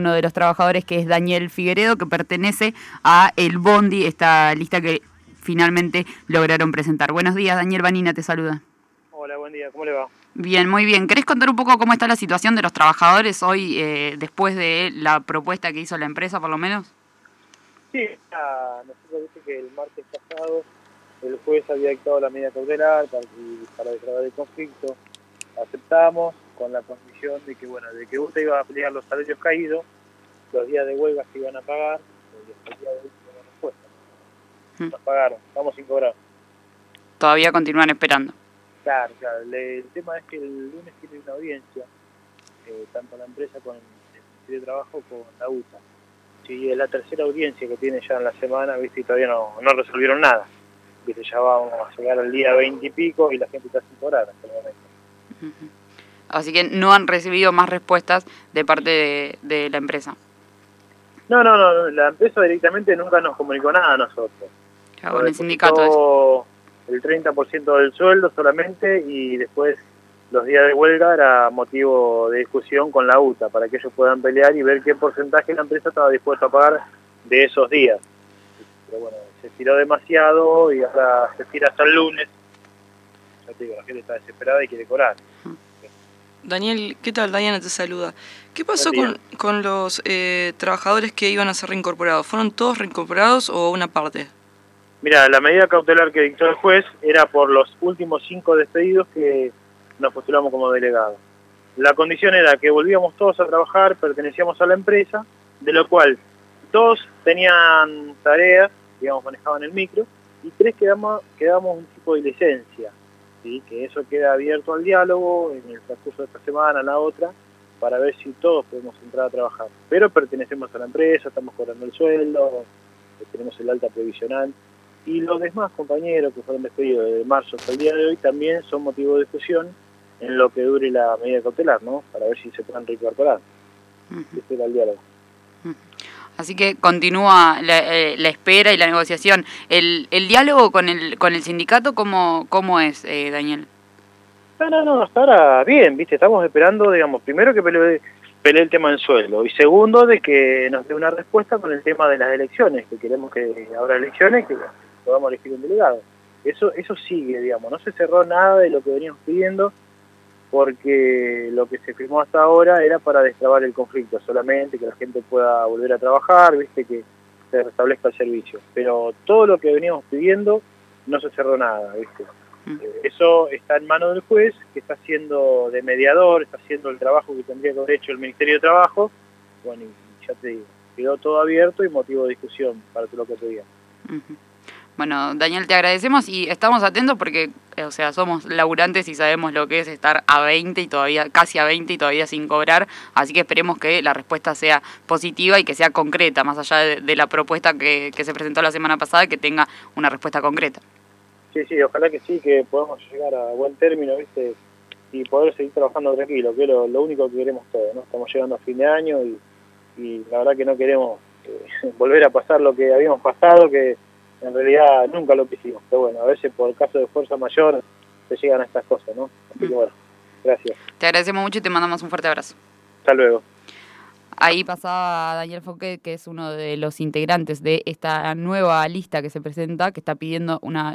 uno de los trabajadores que es Daniel Figueredo, que pertenece a el Bondi, esta lista que finalmente lograron presentar. Buenos días, Daniel Vanina te saluda. Hola, buen día, ¿cómo le va? Bien, muy bien. ¿Querés contar un poco cómo está la situación de los trabajadores hoy, eh, después de la propuesta que hizo la empresa, por lo menos? Sí, nosotros dice que el martes pasado el juez había dictado la medida cautelar para, para declarar el conflicto. Aceptamos, con la condición de que, bueno, de que usted iba a pelear los salarios caídos, los días de huelga se iban a pagar, y el día de hoy no respuesta. Hmm. Nos pagaron, estamos sin cobrar. Todavía continúan esperando. Claro, claro. el tema es que el lunes tiene una audiencia, eh, tanto la empresa con el Ministerio de Trabajo como la UTA. Sí, es la tercera audiencia que tiene ya en la semana, ¿viste? Y todavía no, no resolvieron nada. ¿Viste? Ya vamos a llegar al día 20 y pico y la gente está sin cobrar hasta el momento. Así que no han recibido más respuestas de parte de, la empresa. No, no, no, la empresa directamente nunca nos comunicó nada a nosotros. con el sindicato. El 30% del sueldo solamente y después los días de huelga era motivo de discusión con la UTA para que ellos puedan pelear y ver qué porcentaje la empresa estaba dispuesta a pagar de esos días. Pero bueno, se tiró demasiado y ahora se tira hasta el lunes. Ya te digo, la gente está desesperada y quiere cobrar. Daniel, ¿qué tal? Diana te saluda. ¿Qué pasó con, con, los eh, trabajadores que iban a ser reincorporados? ¿Fueron todos reincorporados o una parte? Mira, la medida cautelar que dictó el juez era por los últimos cinco despedidos que nos postulamos como delegados. La condición era que volvíamos todos a trabajar, pertenecíamos a la empresa, de lo cual dos tenían tareas, digamos, manejaban el micro, y tres quedamos, quedamos un tipo de licencia que eso queda abierto al diálogo en el transcurso de esta semana, la otra, para ver si todos podemos entrar a trabajar. Pero pertenecemos a la empresa, estamos cobrando el sueldo, tenemos el alta previsional, y los demás compañeros que fueron despedidos desde marzo hasta el día de hoy también son motivo de discusión en lo que dure la medida cautelar, ¿no? Para ver si se pueden reincorporar. Ese era el diálogo. Así que continúa eh, la, espera y la negociación. ¿El, el diálogo con el, con el sindicato cómo, cómo es, eh, Daniel? No, no, no, hasta ahora bien, ¿viste? Estamos esperando, digamos, primero que pelee, el tema del sueldo y segundo de que nos dé una respuesta con el tema de las elecciones, que queremos que habrá elecciones, que podamos elegir un delegado. Eso, eso sigue, digamos, no se cerró nada de lo que veníamos pidiendo porque lo que se firmó hasta ahora era para destrabar el conflicto solamente, que la gente pueda volver a trabajar, viste que se restablezca el servicio. Pero todo lo que veníamos pidiendo no se cerró nada, viste. Mm. Eh, eso está en manos del juez, que está haciendo de mediador, está haciendo el trabajo que tendría que haber hecho el Ministerio de Trabajo. Bueno, y ya te digo, quedó todo abierto y motivo de discusión para todo lo que pedían. Bueno, Daniel, te agradecemos y estamos atentos porque, eh, o sea, somos laburantes y sabemos lo que es estar a 20 y todavía, casi a 20 y todavía sin cobrar, así que esperemos que la respuesta sea positiva y que sea concreta, más allá de, la propuesta que, se presentó la semana pasada, que tenga una respuesta concreta. Sí, sí, ojalá que sí, que podamos llegar a buen término, ¿viste? Y poder seguir trabajando tranquilo, que es lo, único que queremos todos, ¿no? Estamos llegando a fin de año y, la verdad que no queremos eh, volver a pasar lo que habíamos pasado, que en realidad nunca lo quisimos. Pero bueno, a veces por caso de fuerza mayor se llegan a estas cosas, ¿no? Así que bueno, gracias. Te agradecemos mucho y te mandamos un fuerte abrazo. Hasta luego. Ahí pasaba Daniel Fouquet, que es uno de los integrantes de esta nueva lista que se presenta, que está pidiendo una